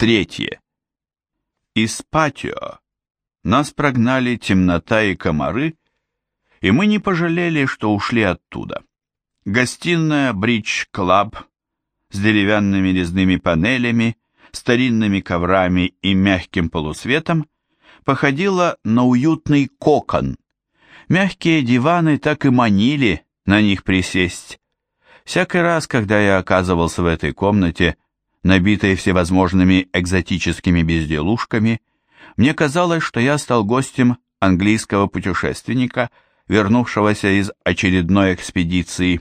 Третье. Из патио нас прогнали темнота и комары, и мы не пожалели, что ушли оттуда. Гостиная Bridge Club с деревянными резными панелями, старинными коврами и мягким полусветом походила на уютный кокон. Мягкие диваны так и манили на них присесть. Всякий раз, когда я оказывался в этой комнате, набитой всевозможными экзотическими безделушками, мне казалось, что я стал гостем английского путешественника, вернувшегося из очередной экспедиции,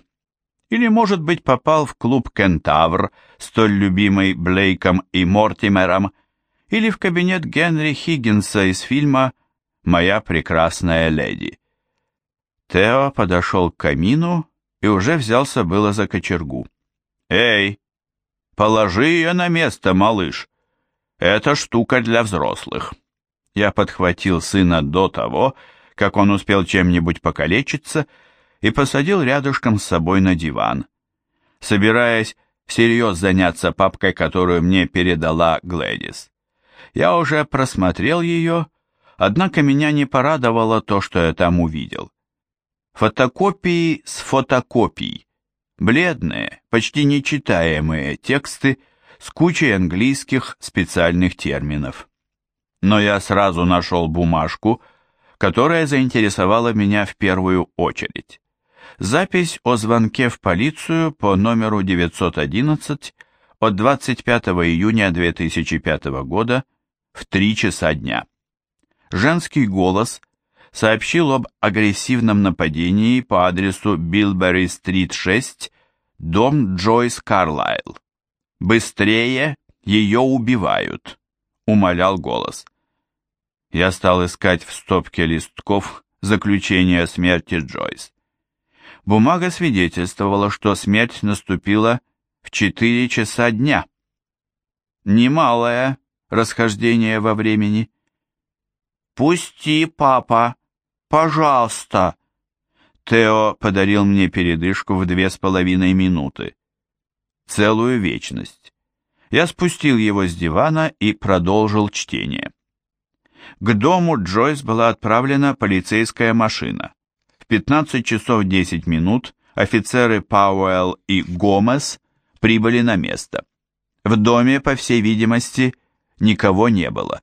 или, может быть, попал в клуб «Кентавр», столь любимый Блейком и Мортимером, или в кабинет Генри Хиггинса из фильма «Моя прекрасная леди». Тео подошел к камину и уже взялся было за кочергу. «Эй, Положи ее на место, малыш. Это штука для взрослых. Я подхватил сына до того, как он успел чем-нибудь покалечиться, и посадил рядышком с собой на диван. Собираясь всерьез заняться папкой, которую мне передала Глэдис. Я уже просмотрел ее, однако меня не порадовало то, что я там увидел. Фотокопии с фотокопий бледные, почти нечитаемые тексты с кучей английских специальных терминов. Но я сразу нашел бумажку, которая заинтересовала меня в первую очередь. Запись о звонке в полицию по номеру 911 от 25 июня 2005 года в 3 часа дня. Женский голос сообщил об агрессивном нападении по адресу Билбери-стрит-6, дом Джойс Карлайл. «Быстрее! Ее убивают!» — умолял голос. Я стал искать в стопке листков заключение о смерти Джойс. Бумага свидетельствовала, что смерть наступила в 4 часа дня. Немалое расхождение во времени. «Пусти, папа!» Пожалуйста!» Тео подарил мне передышку в две с половиной минуты. Целую вечность. Я спустил его с дивана и продолжил чтение. К дому Джойс была отправлена полицейская машина. В 15 часов 10 минут офицеры Пауэлл и Гомес прибыли на место. В доме, по всей видимости, никого не было.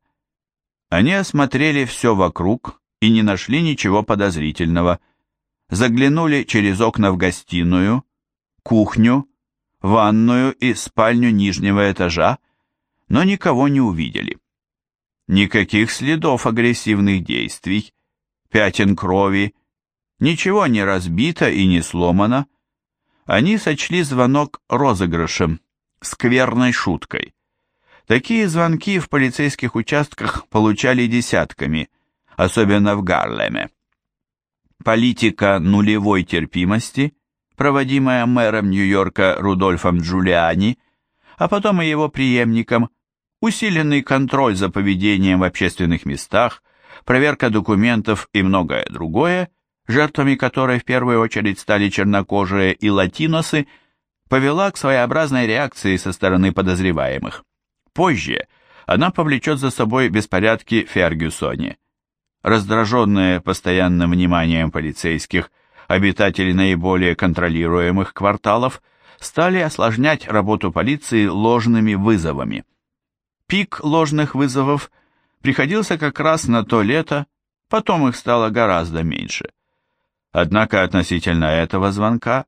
Они осмотрели все вокруг, и не нашли ничего подозрительного. Заглянули через окна в гостиную, кухню, ванную и спальню нижнего этажа, но никого не увидели. Никаких следов агрессивных действий, пятен крови, ничего не разбито и не сломано. Они сочли звонок розыгрышем, скверной шуткой. Такие звонки в полицейских участках получали десятками – особенно в Гарлеме. Политика нулевой терпимости, проводимая мэром Нью-Йорка Рудольфом Джулиани, а потом и его преемником, усиленный контроль за поведением в общественных местах, проверка документов и многое другое, жертвами которой в первую очередь стали чернокожие и латиносы, повела к своеобразной реакции со стороны подозреваемых. Позже она повлечет за собой беспорядки в Фергюсоне – раздраженные постоянным вниманием полицейских, обитатели наиболее контролируемых кварталов стали осложнять работу полиции ложными вызовами. Пик ложных вызовов приходился как раз на то лето, потом их стало гораздо меньше. Однако относительно этого звонка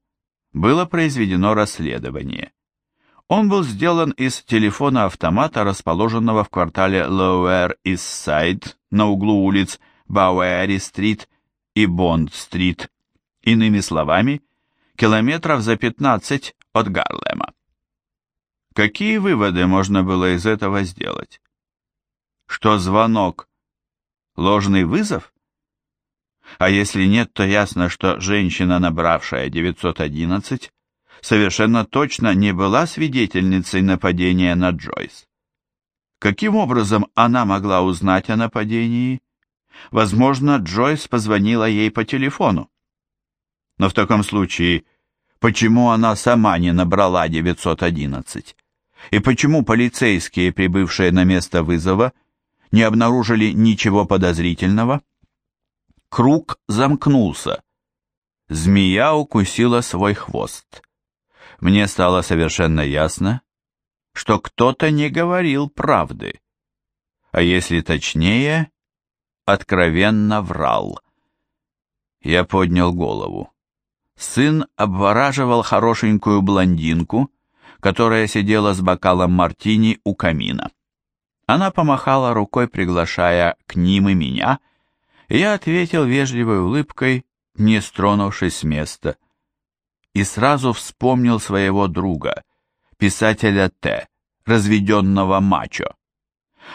было произведено расследование. Он был сделан из телефона-автомата, расположенного в квартале Lower East Side на углу улиц Бауэри-стрит и Бонд-стрит, иными словами, километров за 15 от Гарлема. Какие выводы можно было из этого сделать? Что звонок – ложный вызов? А если нет, то ясно, что женщина, набравшая 911, совершенно точно не была свидетельницей нападения на Джойс. Каким образом она могла узнать о нападении Возможно, Джойс позвонила ей по телефону. Но в таком случае, почему она сама не набрала 911? И почему полицейские, прибывшие на место вызова, не обнаружили ничего подозрительного? Круг замкнулся. Змея укусила свой хвост. Мне стало совершенно ясно, что кто-то не говорил правды. А если точнее, откровенно врал. Я поднял голову. Сын обвораживал хорошенькую блондинку, которая сидела с бокалом мартини у камина. Она помахала рукой, приглашая к ним и меня, я ответил вежливой улыбкой, не стронувшись с места, и сразу вспомнил своего друга, писателя Т, разведенного мачо.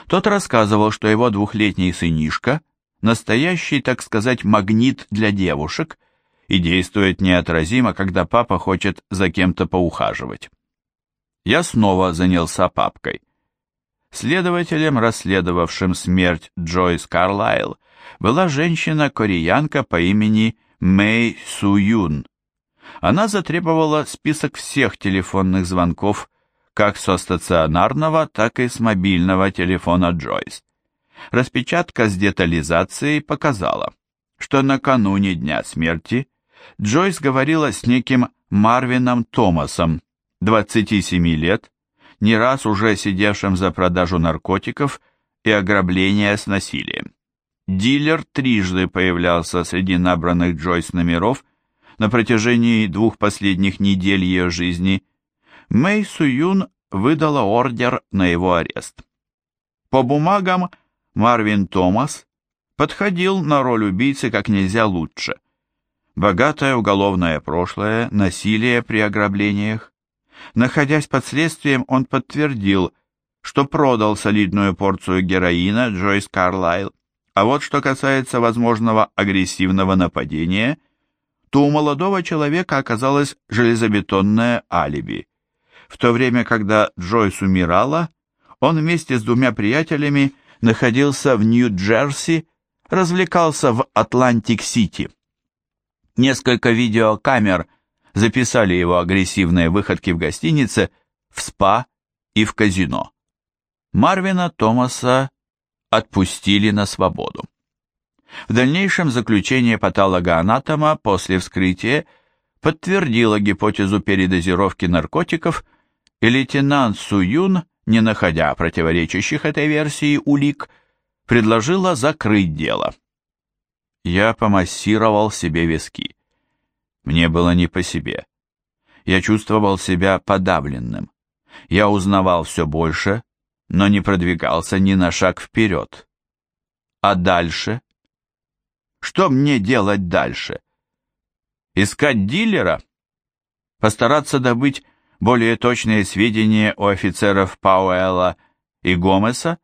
Тот рассказывал, что его двухлетний сынишка – настоящий, так сказать, магнит для девушек и действует неотразимо, когда папа хочет за кем-то поухаживать. Я снова занялся папкой. Следователем, расследовавшим смерть Джойс Карлайл, была женщина-кореянка по имени Мэй Су Юн. Она затребовала список всех телефонных звонков как со стационарного, так и с мобильного телефона Джойс. Распечатка с детализацией показала, что накануне дня смерти Джойс говорила с неким Марвином Томасом, 27 лет, не раз уже сидевшим за продажу наркотиков и ограбление с насилием. Дилер трижды появлялся среди набранных Джойс номеров на протяжении двух последних недель ее жизни – Мэй Суюн выдала ордер на его арест. По бумагам Марвин Томас подходил на роль убийцы как нельзя лучше. Богатое уголовное прошлое, насилие при ограблениях. Находясь под следствием, он подтвердил, что продал солидную порцию героина Джойс Карлайл. А вот что касается возможного агрессивного нападения, то у молодого человека оказалось железобетонное алиби – в то время, когда Джойс умирала, он вместе с двумя приятелями находился в Нью-Джерси, развлекался в Атлантик-Сити. Несколько видеокамер записали его агрессивные выходки в гостинице, в спа и в казино. Марвина Томаса отпустили на свободу. В дальнейшем заключение патологоанатома после вскрытия подтвердило гипотезу передозировки наркотиков и лейтенант Суюн, не находя противоречащих этой версии улик, предложила закрыть дело. Я помассировал себе виски. Мне было не по себе. Я чувствовал себя подавленным. Я узнавал все больше, но не продвигался ни на шаг вперед. А дальше? Что мне делать дальше? Искать дилера? Постараться добыть более точные сведения у офицеров Пауэлла и Гомеса?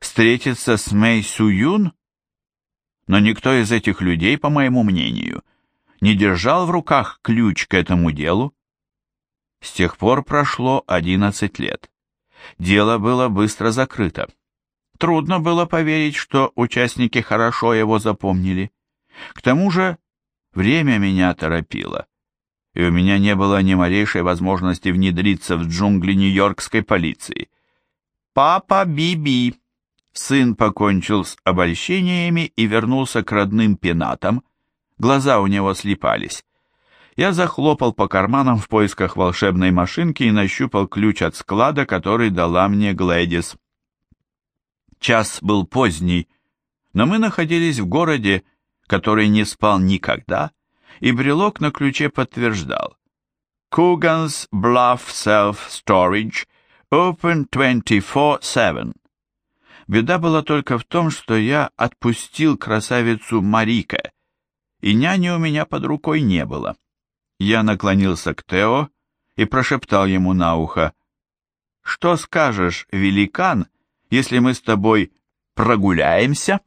Встретиться с Мэй Суюн? Но никто из этих людей, по моему мнению, не держал в руках ключ к этому делу. С тех пор прошло 11 лет. Дело было быстро закрыто. Трудно было поверить, что участники хорошо его запомнили. К тому же время меня торопило и у меня не было ни малейшей возможности внедриться в джунгли нью-йоркской полиции. Папа Биби. Сын покончил с обольщениями и вернулся к родным пенатам. Глаза у него слипались. Я захлопал по карманам в поисках волшебной машинки и нащупал ключ от склада, который дала мне Глэдис. Час был поздний, но мы находились в городе, который не спал никогда и брелок на ключе подтверждал. Coogan's Bluff Self-Storage Open 24-7. Беда была только в том, что я отпустил красавицу Марика, и няни у меня под рукой не было. Я наклонился к Тео и прошептал ему на ухо, «Что скажешь, великан, если мы с тобой прогуляемся?»